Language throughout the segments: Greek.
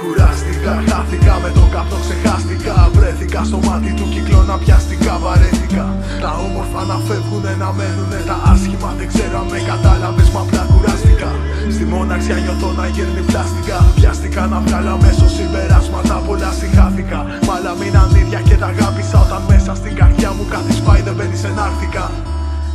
Ναι, κουράστηκα, χάθηκα με το καπνό ξεχάστηκα. Βρέθηκα στο μάτι του κυκλώνα πιαστικά. Βαρέθηκα. Τα όμορφα να φεύγουνε, να μένουνε. Τα άσχημα δεν ξέρω αν με κατάλαβες, μα απλά κουράστηκα. Στη μόναξια νιώθω να γέρνει πλάστικα. Πιάστηκα να βγάλω αμέσως συμπεράσματα. Πολλά συγχάθηκα. Μ' μείναν ίδια και τα αγάπησα όταν μέσα στην καρδιά μου κάτι σπάει δεν μπαίνει ενάρθηκα.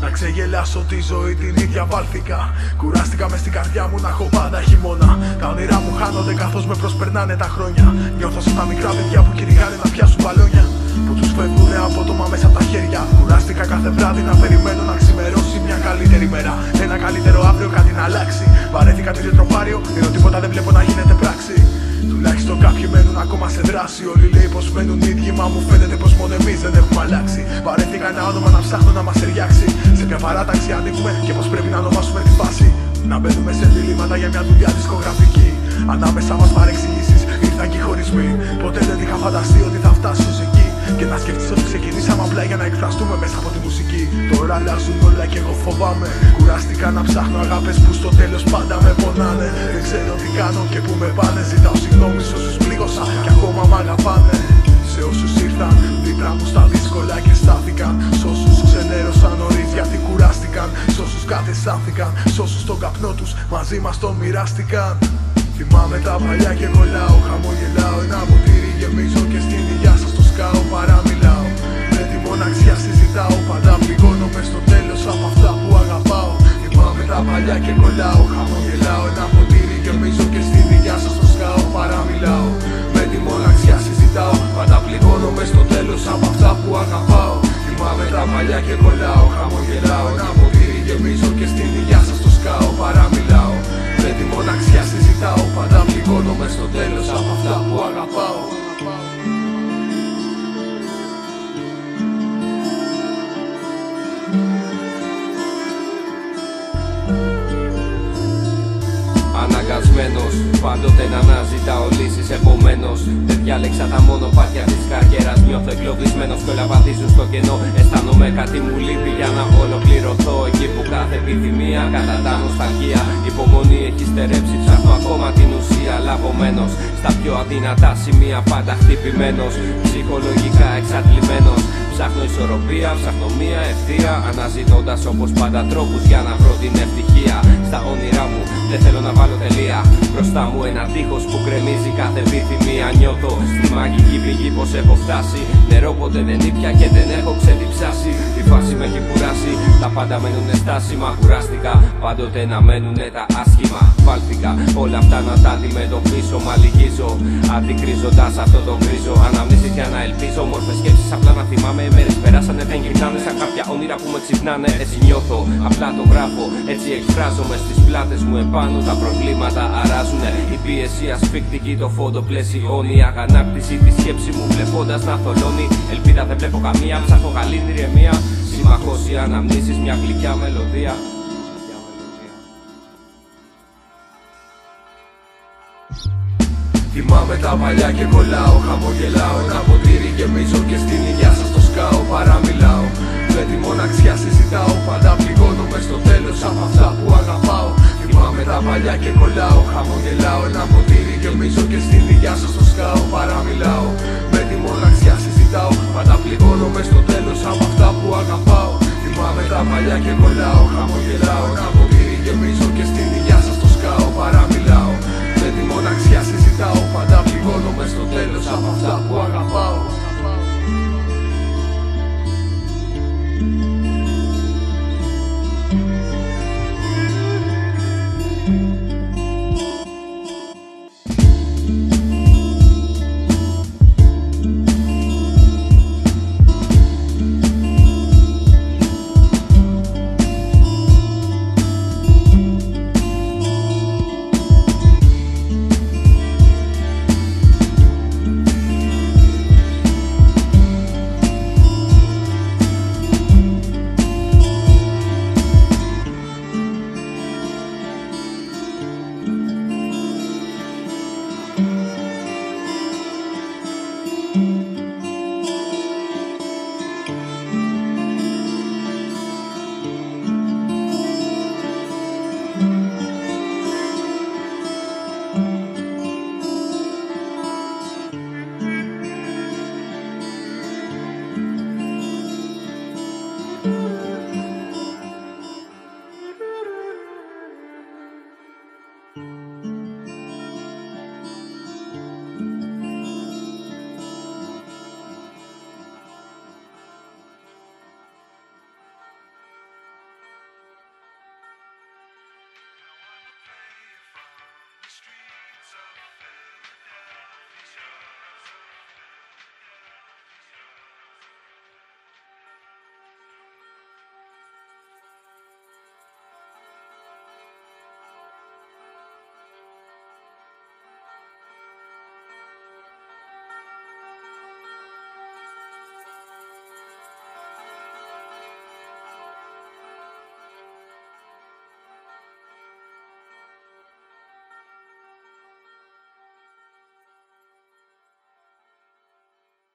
Να ξεγελάσω τη ζωή την ίδια βάλθηκα. Κουράστηκα μες στην καρδιά μου να έχω πάντα χειμώνα. Τα όνειρά μου χάνονται καθώς με προσπερνάνε τα χρόνια. Νιώθω σαν τα μικρά παιδιά που κυνηγάνε να πιάσουν μπαλόνια. Που τους φεύγουν απότομα μέσα από τα χέρια. Κουράστηκα κάθε βράδυ να περιμένω να ξημερώσει μια καλύτερη μέρα. Ένα καλύτερο αύριο κάτι να αλλάξει. Βαρέθηκα το ίδιο τροπάριο, ενώ τίποτα δεν βλέπω να γίνεται πράξη. Τουλάχιστον κάποιοι μένουν ακόμα σε δράση. Όλοι λέει πως μένουν ίδιοι, μα μου φαίνεται πως μόνο εμείς δεν έχουμε αλλάξει. Βαρέθηκα ένα όνομα να ψάχνω να μας ταιριάξει. Σε ποια παράταξη ανήκουμε και πώ πρέπει να ονομάσουμε τη φάση. Να μπαίνουμε σε διλήμματα για μια δουλειά δισκογραφική. Ανάμεσα μας παρεξηγήσει ήρθαν και οι χωρισμοί. Ποτέ δεν είχα φανταστεί ότι θα φτάσω εκεί. Και να σκεφτείς ότι ξεκινήσαμε απλά για να εκφραστούμε μέσα από τη μουσική. Τώρα αλλάζουν όλα και εγώ φοβάμαι. Κουράστηκα να ψάχνω αγάπες που στο τέλος πάντα με πονάνε. Δεν ξέρω τι κάνω και που με πάνε. Ζητάω συγγνώμη σε όσους πλήγωσα και ακόμα μ' αγαπάνε. Σε όσους ήρθαν δίπλα μου στα καπνό τους μαζί μας τον μοιράστηκαν. Θυμάμαι τα παλιά και κολλάω, χαμογελάω Ένα ποτήρι τη μοναξιά συζητάω Πάντα πληγώνομαι στο τέλος από αυτά που αγαπάω. Αναγκασμένος πάντοτε να αναζητάω λύσεις Επομένως δεν διάλεξα τα μονοπάτια της καριέρας. Νιώθω εγκλωβισμένος και όλα βαδίζουν στο κενό. Αισθάνομαι κάτι μου λείπει για να ολοκληρωθώ Εκεί που κάθε επιθυμία κατατά νοσταλγία. Υπομονή έχει στερέψει ψάχνω ακόμα την ουσία. Λαβωμένος στα πιο αδυνατά σημεία πάντα χτυπημένος. Ψυχολογικά εξαντλημένος. Ψάχνω ισορροπία, ψάχνω μία ευθεία. Αναζητώντας όπως πάντα τρόπους για να βρω την ευτυχία. Στα όνειρά μου δεν θέλω να βάλω τελεία. Μπροστά μου ένα τείχος που κρεμίζει κάθε επιθυμία Νιώθω στη μαγική πηγή πως έχω φτάσει. Νερό ποτέ δεν ήπια και δεν έχω ξεδιψάσει. Η φάση με έχει κουράσει, τα πάντα μένουν στάσιμα Κουράστηκα πάντοτε να μένουν τα άσχημα. Βάλθηκα. Όλα αυτά να τα αντιμετωπίσω. Μα λυγίζω αντικρίζοντας αυτό το γκρίζο. Αναμνήσεις για να ελπίζω, μόρφες σκέψεις απλά να θυμάμαι. Μέρες περάσανε δεν γυρνάνε σαν κάποια όνειρα που με ξυπνάνε. Έτσι νιώθω, απλά το γράφω. Έτσι εκφράζομαι στις πλάτες μου επάνω. Τα προβλήματα αράζουνε. Η πίεση ασφικτική το φόντο πλαισιώνει. Η αγανάκτηση τη σκέψη μου βλέποντας να θολώνει. Ελπίδα δεν βλέπω καμία, ψάχνω γαλήνη ηρεμία. Συμμαχώς οι αναμνήσεις, μια γλυκιά μελωδία Θυμάμαι τα παλιά και κολλάω, χαμογελάω Ένα ποτήρι γεμίζω και στην υγειά σας το σκάω Παραμιλάω, με τη μοναξιά συζητάω Πάντα πληγώνομαι στο τέλος από αυτά που αγαπάω. Θυμάμαι τα παλιά και κολλάω, χαμογελάω Ένα ποτήρι γεμίζω και στην υγειά σας το σκάω Παραμιλάω, με τη μοναξιά συζητάω Πάντα πληγώνομαι στο τέλος από αυτά που αγαπάω. Θυμάμαι τα παλιά και κολλάω, χαμογελάω